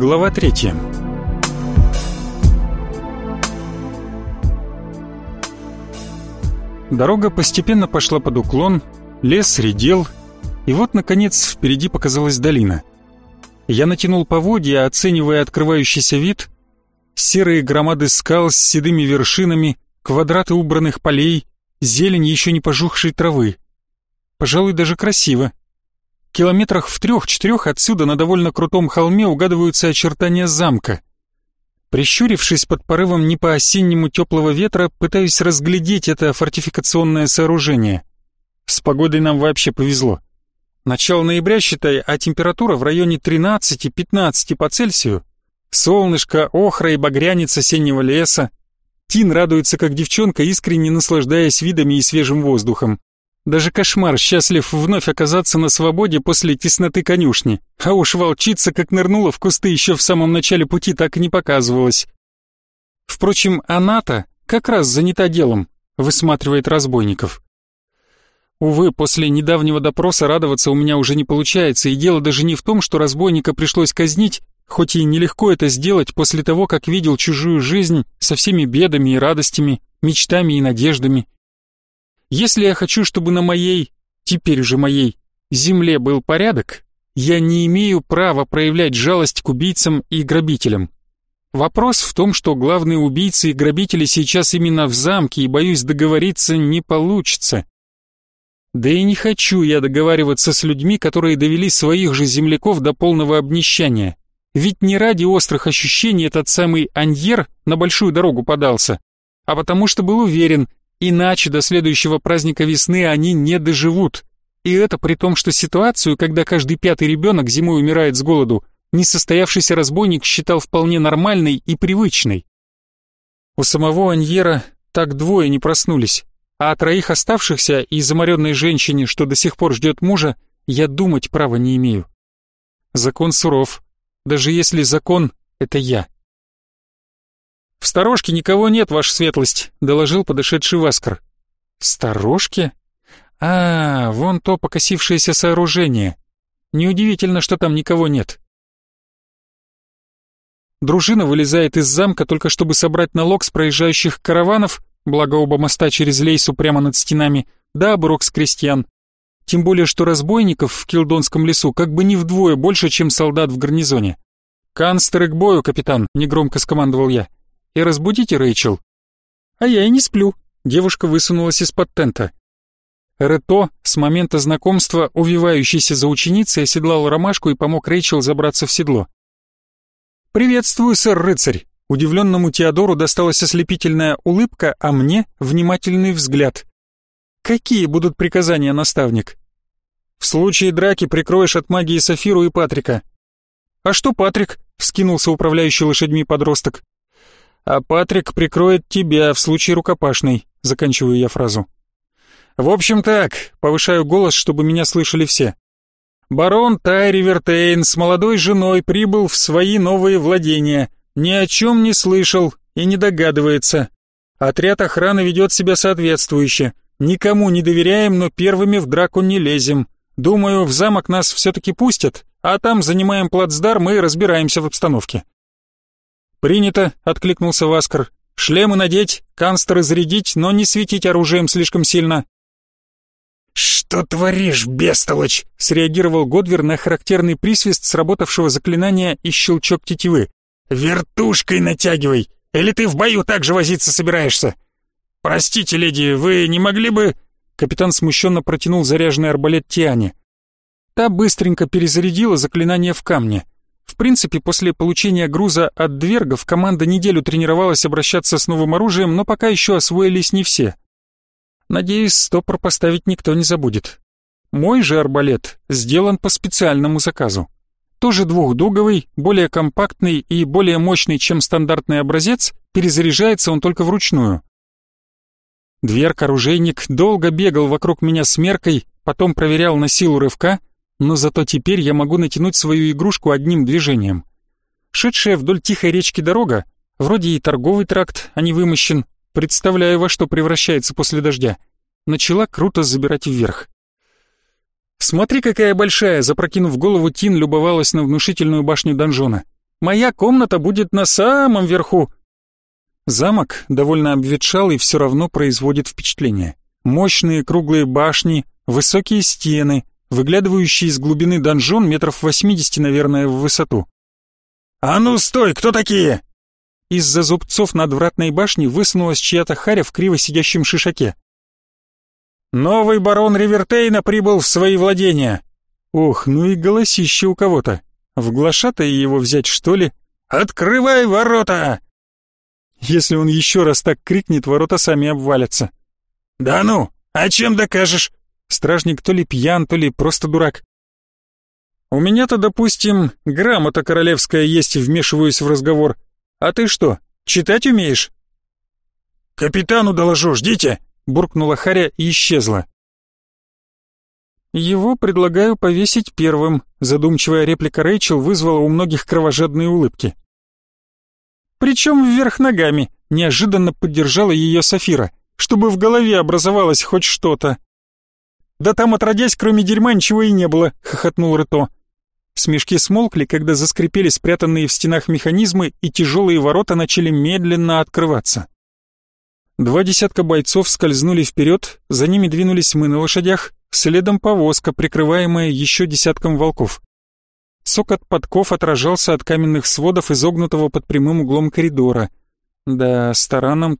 Глава третья. Дорога постепенно пошла под уклон, лес редел, и вот, наконец, впереди показалась долина. Я натянул поводья, оценивая открывающийся вид. Серые громады скал с седыми вершинами, квадраты убранных полей, зелень еще не пожухшей травы. Пожалуй, даже красиво. Километрах в трех-четырех отсюда на довольно крутом холме угадываются очертания замка. Прищурившись под порывом не по-осеннему теплого ветра, пытаюсь разглядеть это фортификационное сооружение. С погодой нам вообще повезло. Начало ноября, считай, а температура в районе 13-15 по Цельсию. Солнышко, охра и багрянец осеннего леса. Тин радуется, как девчонка, искренне наслаждаясь видами и свежим воздухом. Даже кошмар счастлив вновь оказаться на свободе после тесноты конюшни. А уж волчица, как нырнула в кусты еще в самом начале пути, так и не показывалась. Впрочем, она-то как раз занята делом, высматривает разбойников. Увы, после недавнего допроса радоваться у меня уже не получается, и дело даже не в том, что разбойника пришлось казнить, хоть и нелегко это сделать после того, как видел чужую жизнь со всеми бедами и радостями, мечтами и надеждами. Если я хочу, чтобы на моей, теперь уже моей, земле был порядок, я не имею права проявлять жалость к убийцам и грабителям. Вопрос в том, что главные убийцы и грабители сейчас именно в замке, и, боюсь, договориться не получится. Да и не хочу я договариваться с людьми, которые довели своих же земляков до полного обнищания. Ведь не ради острых ощущений этот самый Аньер на большую дорогу подался, а потому что был уверен, Иначе до следующего праздника весны они не доживут. И это при том, что ситуацию, когда каждый пятый ребенок зимой умирает с голоду, несостоявшийся разбойник считал вполне нормальной и привычной. У самого Аньера так двое не проснулись, а о троих оставшихся и заморенной женщине, что до сих пор ждет мужа, я думать права не имею. Закон суров, даже если закон — это я. «В сторожке никого нет, ваша светлость», — доложил подошедший Васкар. «В сторожке? А, вон то покосившееся сооружение. Неудивительно, что там никого нет». Дружина вылезает из замка только чтобы собрать налог с проезжающих караванов, благо оба моста через лейсу прямо над стенами, да оброк с крестьян. Тем более, что разбойников в Килдонском лесу как бы не вдвое больше, чем солдат в гарнизоне. «Канстеры к бою, капитан», — негромко скомандовал я и разбудите Рэйчел». «А я и не сплю», — девушка высунулась из-под тента. Рето, с момента знакомства, увивающийся за ученицей, оседлал ромашку и помог Рэйчел забраться в седло. «Приветствую, сэр-рыцарь!» Удивленному Теодору досталась ослепительная улыбка, а мне — внимательный взгляд. «Какие будут приказания, наставник?» «В случае драки прикроешь от магии Софиру и Патрика». «А что Патрик?» — вскинулся управляющий лошадьми подросток а Патрик прикроет тебя в случае рукопашной», — заканчиваю я фразу. «В общем так», — повышаю голос, чтобы меня слышали все. «Барон Тайри Вертейн с молодой женой прибыл в свои новые владения, ни о чем не слышал и не догадывается. Отряд охраны ведет себя соответствующе. Никому не доверяем, но первыми в драку не лезем. Думаю, в замок нас все-таки пустят, а там занимаем плацдарм и разбираемся в обстановке. «Принято», — откликнулся Васкар. «Шлемы надеть, канстеры зарядить, но не светить оружием слишком сильно». «Что творишь, бестолочь?» — среагировал Годвер на характерный присвист сработавшего заклинания и щелчок тетивы. «Вертушкой натягивай! Или ты в бою так же возиться собираешься?» «Простите, леди, вы не могли бы...» Капитан смущенно протянул заряженный арбалет Тиане. Та быстренько перезарядила заклинание в камне. В принципе, после получения груза от двергов команда неделю тренировалась обращаться с новым оружием, но пока еще освоились не все. Надеюсь, стопор поставить никто не забудет. Мой же арбалет сделан по специальному заказу. Тоже двухдуговый, более компактный и более мощный, чем стандартный образец, перезаряжается он только вручную. Дверк-оружейник долго бегал вокруг меня с меркой, потом проверял на силу рывка — но зато теперь я могу натянуть свою игрушку одним движением. Шедшая вдоль тихой речки дорога, вроде и торговый тракт, а не вымощен, представляю, во что превращается после дождя, начала круто забирать вверх. «Смотри, какая большая!» — запрокинув голову, Тин любовалась на внушительную башню донжона. Моя комната будет на самом верху». Замок довольно обветшал и все равно производит впечатление. Мощные круглые башни, высокие стены, выглядывающий из глубины донжон метров восьмидесяти, наверное, в высоту. «А ну стой, кто такие?» Из-за зубцов надвратной башни высунулась чья-то харя в криво сидящем шишаке. «Новый барон Ривертейна прибыл в свои владения!» «Ох, ну и голосище у кого-то! В глашата его взять, что ли?» «Открывай ворота!» Если он еще раз так крикнет, ворота сами обвалятся. «Да ну, а чем докажешь?» Стражник то ли пьян, то ли просто дурак. «У меня-то, допустим, грамота королевская есть, вмешиваюсь в разговор. А ты что, читать умеешь?» «Капитану доложу, ждите!» — буркнула Харя и исчезла. «Его предлагаю повесить первым», — задумчивая реплика Рэйчел вызвала у многих кровожадные улыбки. «Причем вверх ногами», — неожиданно поддержала ее Сафира, «чтобы в голове образовалось хоть что-то». «Да там отродясь, кроме дерьма, ничего и не было», — хохотнул Рыто. Смешки смолкли, когда заскрипели спрятанные в стенах механизмы, и тяжелые ворота начали медленно открываться. Два десятка бойцов скользнули вперед, за ними двинулись мы на лошадях, следом повозка, прикрываемая еще десятком волков. Цокот подков отражался от каменных сводов, изогнутого под прямым углом коридора. Да, с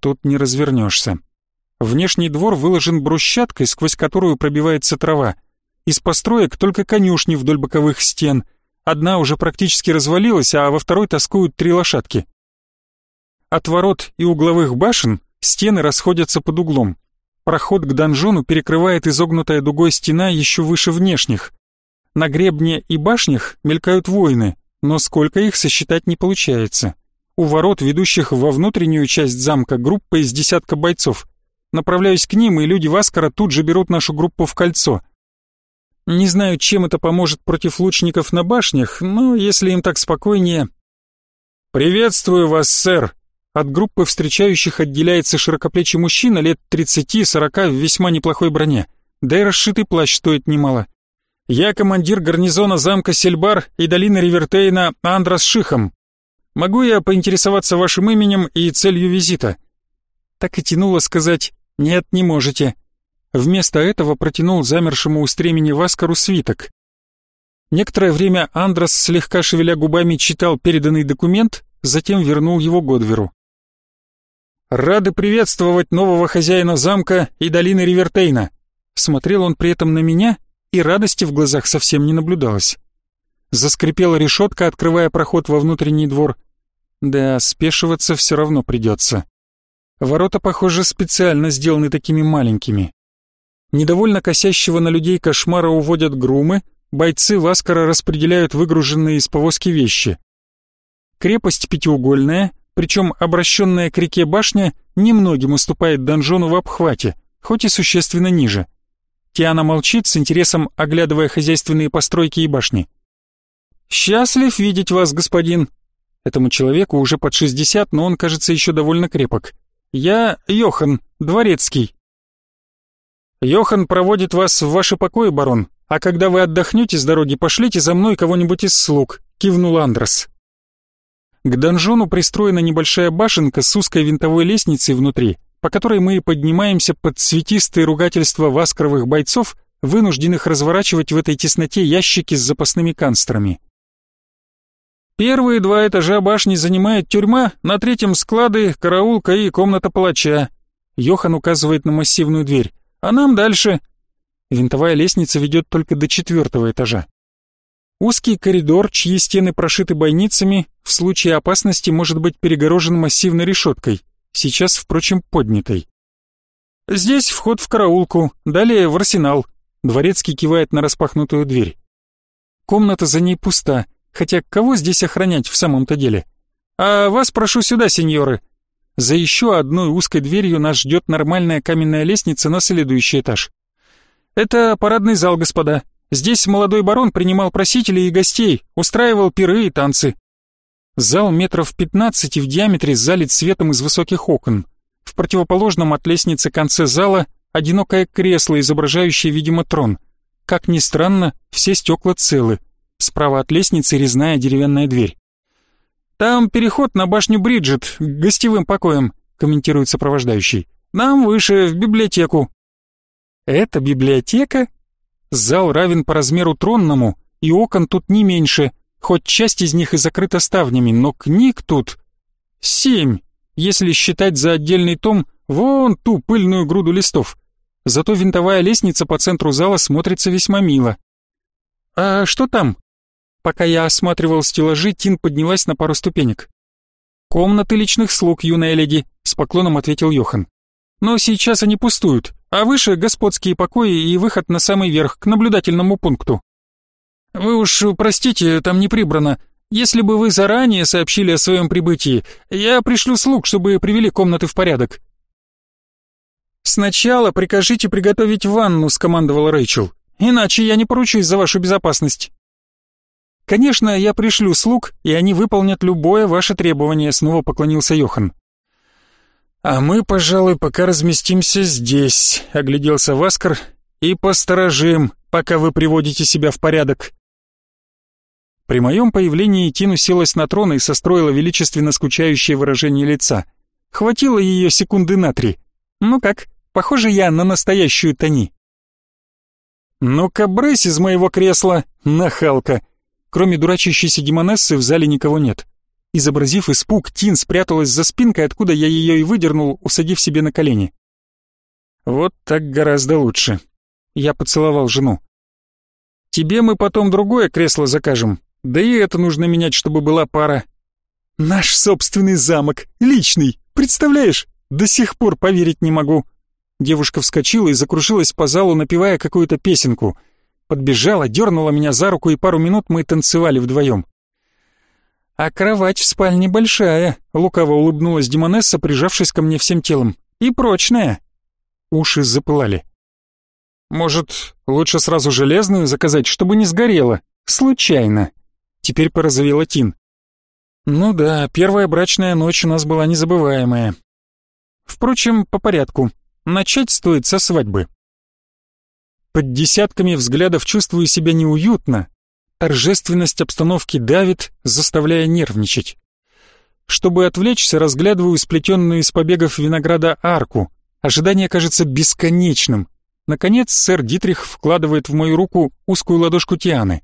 тут не развернешься. Внешний двор выложен брусчаткой, сквозь которую пробивается трава. Из построек только конюшни вдоль боковых стен. Одна уже практически развалилась, а во второй тоскуют три лошадки. От ворот и угловых башен стены расходятся под углом. Проход к донжону перекрывает изогнутая дугой стена еще выше внешних. На гребне и башнях мелькают воины, но сколько их сосчитать не получается. У ворот, ведущих во внутреннюю часть замка, группа из десятка бойцов. Направляюсь к ним, и люди Васкара тут же берут нашу группу в кольцо. Не знаю, чем это поможет против лучников на башнях, но если им так спокойнее... «Приветствую вас, сэр!» От группы встречающих отделяется широкоплечий мужчина лет 30-40 в весьма неплохой броне. Да и расшитый плащ стоит немало. «Я командир гарнизона замка Сельбар и долины Ривертейна Андрас Шихом. Могу я поинтересоваться вашим именем и целью визита?» Так и тянуло сказать «нет, не можете». Вместо этого протянул замершему у стремени Васкару свиток. Некоторое время Андрос, слегка шевеля губами, читал переданный документ, затем вернул его Годверу. «Рады приветствовать нового хозяина замка и долины Ривертейна!» Смотрел он при этом на меня, и радости в глазах совсем не наблюдалось. Заскрипела решетка, открывая проход во внутренний двор. Да, спешиваться все равно придется. Ворота, похоже, специально сделаны такими маленькими. Недовольно косящего на людей кошмара уводят грумы, бойцы Васкара распределяют выгруженные из повозки вещи. Крепость пятиугольная, причем обращенная к реке башня немногим уступает донжону в обхвате, хоть и существенно ниже. Тиана молчит, с интересом оглядывая хозяйственные постройки и башни. «Счастлив видеть вас, господин!» Этому человеку уже под шестьдесят, но он, кажется, еще довольно крепок. «Я Йохан, дворецкий». «Йохан проводит вас в ваши покои, барон, а когда вы отдохнете с дороги, пошлите за мной кого-нибудь из слуг», — кивнул Андрос. К донжону пристроена небольшая башенка с узкой винтовой лестницей внутри, по которой мы поднимаемся под цветистые ругательства васкровых бойцов, вынужденных разворачивать в этой тесноте ящики с запасными канстрами. Первые два этажа башни занимает тюрьма, на третьем склады, караулка и комната палача. Йохан указывает на массивную дверь. А нам дальше. Винтовая лестница ведет только до четвертого этажа. Узкий коридор, чьи стены прошиты бойницами, в случае опасности может быть перегорожен массивной решеткой, сейчас, впрочем, поднятой. Здесь вход в караулку, далее в арсенал. Дворецкий кивает на распахнутую дверь. Комната за ней пуста, хотя кого здесь охранять в самом-то деле? А вас прошу сюда, сеньоры. За еще одной узкой дверью нас ждет нормальная каменная лестница на следующий этаж. Это парадный зал, господа. Здесь молодой барон принимал просителей и гостей, устраивал пиры и танцы. Зал метров пятнадцати в диаметре залит светом из высоких окон. В противоположном от лестницы конце зала одинокое кресло, изображающее, видимо, трон. Как ни странно, все стекла целы. Справа от лестницы резная деревянная дверь. Там переход на башню Бриджит, гостевым покоям», — комментирует сопровождающий. «Нам выше, в библиотеку». «Это библиотека?» Зал равен по размеру тронному, и окон тут не меньше, хоть часть из них и закрыта ставнями, но книг тут семь, если считать за отдельный том вон ту пыльную груду листов. Зато винтовая лестница по центру зала смотрится весьма мило. «А что там?» Пока я осматривал стеллажи, Тин поднялась на пару ступенек. «Комнаты личных слуг, юная леди», — с поклоном ответил Йохан. «Но сейчас они пустуют, а выше господские покои и выход на самый верх, к наблюдательному пункту». «Вы уж простите, там не прибрано. Если бы вы заранее сообщили о своем прибытии, я пришлю слуг, чтобы привели комнаты в порядок». «Сначала прикажите приготовить ванну», — скомандовала Рэйчел. «Иначе я не поручусь за вашу безопасность». «Конечно, я пришлю слуг, и они выполнят любое ваше требование», — снова поклонился Йохан. «А мы, пожалуй, пока разместимся здесь», — огляделся Васкар, «и посторожим, пока вы приводите себя в порядок». При моем появлении Тин уселась на трон и состроила величественно скучающее выражение лица. Хватило ее секунды на три. Ну как, похоже я на настоящую Тони. «Ну-ка, брысь из моего кресла, нахалка!» Кроме дурачащейся демонессы в зале никого нет. Изобразив испуг, Тин спряталась за спинкой, откуда я ее и выдернул, усадив себе на колени. «Вот так гораздо лучше». Я поцеловал жену. «Тебе мы потом другое кресло закажем, да и это нужно менять, чтобы была пара». «Наш собственный замок, личный, представляешь? До сих пор поверить не могу». Девушка вскочила и закружилась по залу, напевая какую-то песенку — подбежала, дернула меня за руку, и пару минут мы танцевали вдвоем. «А кровать в спальне большая», — лукаво улыбнулась Димонесса, прижавшись ко мне всем телом. «И прочная». Уши запылали. «Может, лучше сразу железную заказать, чтобы не сгорело? Случайно». Теперь порозовела Тин. «Ну да, первая брачная ночь у нас была незабываемая. Впрочем, по порядку. Начать стоит со свадьбы. Под десятками взглядов чувствую себя неуютно. Торжественность обстановки давит, заставляя нервничать. Чтобы отвлечься, разглядываю сплетенную из побегов винограда арку. Ожидание кажется бесконечным. Наконец, сэр Дитрих вкладывает в мою руку узкую ладошку Тианы.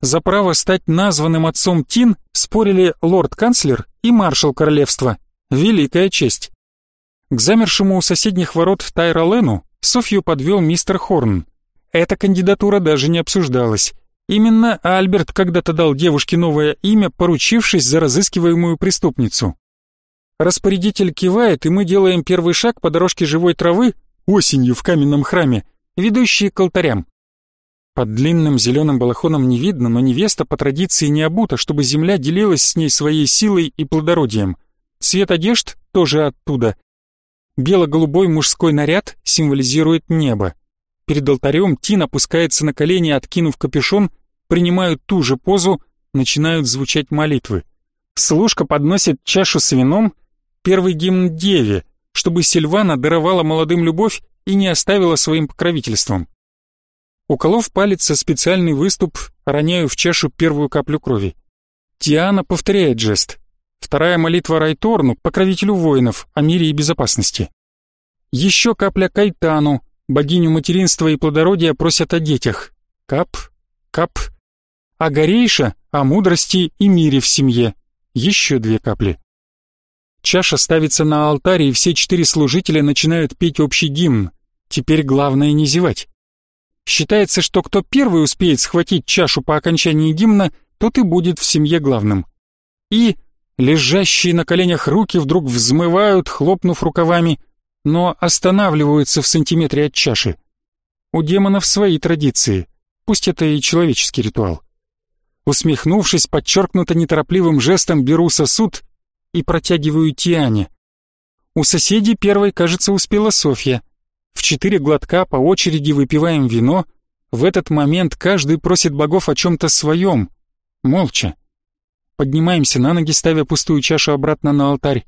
За право стать названным отцом Тин спорили лорд-канцлер и маршал королевства. Великая честь. К замершему у соседних ворот Тайра Лену Софью подвел мистер Хорн. Эта кандидатура даже не обсуждалась. Именно Альберт когда-то дал девушке новое имя, поручившись за разыскиваемую преступницу. Распорядитель кивает, и мы делаем первый шаг по дорожке живой травы осенью в каменном храме, ведущей к алтарям. Под длинным зеленым балахоном не видно, но невеста по традиции не обута, чтобы земля делилась с ней своей силой и плодородием. Цвет одежд тоже оттуда. Бело-голубой мужской наряд символизирует небо. Перед алтарем Тин опускается на колени, откинув капюшон, принимают ту же позу, начинают звучать молитвы. Служка подносит чашу с вином, первый гимн Деве, чтобы Сильвана даровала молодым любовь и не оставила своим покровительством. Уколов палец со специальный выступ, роняю в чашу первую каплю крови. Тиана повторяет жест. Вторая молитва Райторну, покровителю воинов, о мире и безопасности. Еще капля Кайтану, Богиню материнства и плодородия просят о детях. Кап, кап. А Горейша — о мудрости и мире в семье. Еще две капли. Чаша ставится на алтарь, и все четыре служителя начинают петь общий гимн. Теперь главное не зевать. Считается, что кто первый успеет схватить чашу по окончании гимна, тот и будет в семье главным. И лежащие на коленях руки вдруг взмывают, хлопнув рукавами — но останавливаются в сантиметре от чаши. У демонов свои традиции, пусть это и человеческий ритуал. Усмехнувшись, подчеркнуто неторопливым жестом беру сосуд и протягиваю Тиане. У соседей первой, кажется, успела Софья. В четыре глотка по очереди выпиваем вино. В этот момент каждый просит богов о чем-то своем. Молча. Поднимаемся на ноги, ставя пустую чашу обратно на алтарь.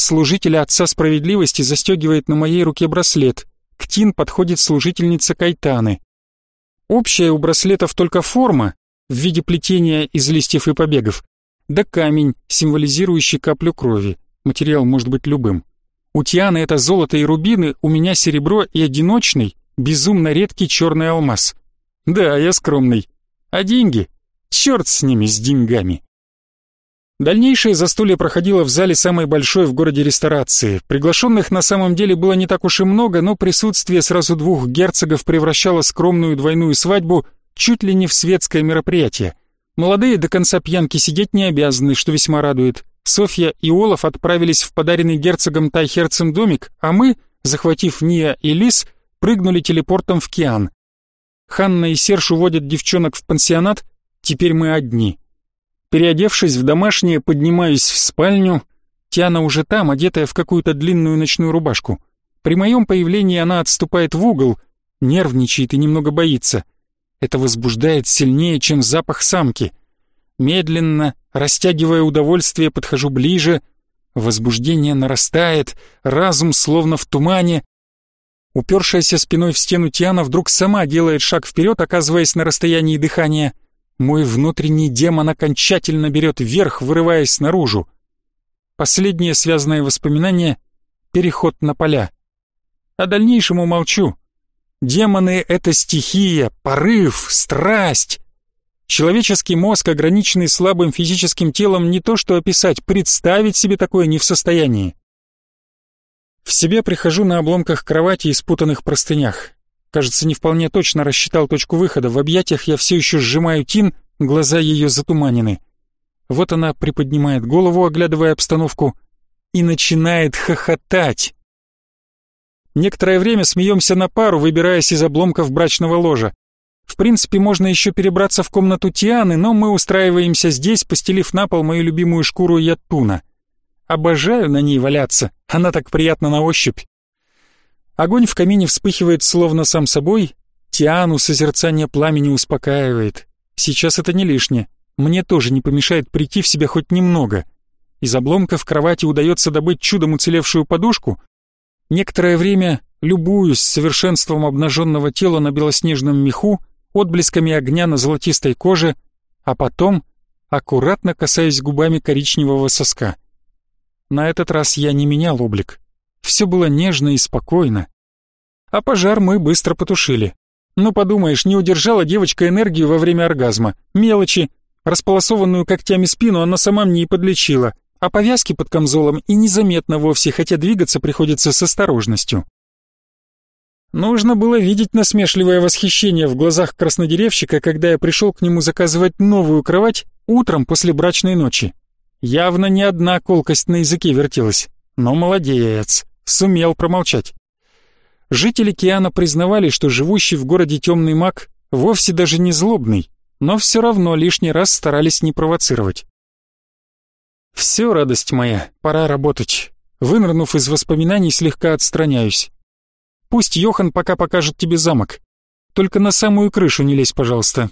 Служитель Отца Справедливости застегивает на моей руке браслет. К Тин подходит служительница Кайтаны. Общая у браслетов только форма в виде плетения из листьев и побегов. да камень, символизирующий каплю крови. Материал может быть любым. У Тианы это золото и рубины, у меня серебро и одиночный, безумно редкий черный алмаз. Да, я скромный. А деньги? Черт с ними, с деньгами. Дальнейшее застолье проходило в зале самой большой в городе ресторации. Приглашенных на самом деле было не так уж и много, но присутствие сразу двух герцогов превращало скромную двойную свадьбу чуть ли не в светское мероприятие. Молодые до конца пьянки сидеть не обязаны, что весьма радует. Софья и Олаф отправились в подаренный герцогом Тайхерцем домик, а мы, захватив Ния и Лис, прыгнули телепортом в Киан. Ханна и Серж уводят девчонок в пансионат, теперь мы одни. Переодевшись в домашнее, поднимаюсь в спальню. Тиана уже там, одетая в какую-то длинную ночную рубашку. При моем появлении она отступает в угол, нервничает и немного боится. Это возбуждает сильнее, чем запах самки. Медленно, растягивая удовольствие, подхожу ближе. Возбуждение нарастает, разум словно в тумане. Упершаяся спиной в стену Тиана вдруг сама делает шаг вперед, оказываясь на расстоянии дыхания — мой внутренний демон окончательно берет верх, вырываясь наружу. Последнее связанное воспоминание — переход на поля. О дальнейшем умолчу. Демоны — это стихия, порыв, страсть. Человеческий мозг, ограниченный слабым физическим телом, не то что описать, представить себе такое не в состоянии. В себе прихожу на обломках кровати и спутанных простынях. Кажется, не вполне точно рассчитал точку выхода. В объятиях я все еще сжимаю Тин, глаза ее затуманены. Вот она приподнимает голову, оглядывая обстановку, и начинает хохотать. Некоторое время смеемся на пару, выбираясь из обломков брачного ложа. В принципе, можно еще перебраться в комнату Тианы, но мы устраиваемся здесь, постелив на пол мою любимую шкуру яттуна. Обожаю на ней валяться, она так приятна на ощупь. Огонь в камине вспыхивает словно сам собой, Тиану созерцание пламени успокаивает. Сейчас это не лишнее, мне тоже не помешает прийти в себя хоть немного. Из обломков кровати удается добыть чудом уцелевшую подушку. Некоторое время любуюсь совершенством обнаженного тела на белоснежном меху, отблесками огня на золотистой коже, а потом аккуратно касаюсь губами коричневого соска. На этот раз я не менял облик. Все было нежно и спокойно. А пожар мы быстро потушили. Ну подумаешь, не удержала девочка энергию во время оргазма. Мелочи. Располосованную когтями спину она сама мне и подлечила. А повязки под камзолом и незаметно вовсе, хотя двигаться приходится с осторожностью. Нужно было видеть насмешливое восхищение в глазах краснодеревщика, когда я пришел к нему заказывать новую кровать утром после брачной ночи. Явно не одна колкость на языке вертелась, но молодец сумел промолчать. Жители Киана признавали, что живущий в городе темный маг вовсе даже не злобный, но все равно лишний раз старались не провоцировать. «Все, радость моя, пора работать». Вынырнув из воспоминаний, слегка отстраняюсь. «Пусть Йохан пока покажет тебе замок. Только на самую крышу не лезь, пожалуйста.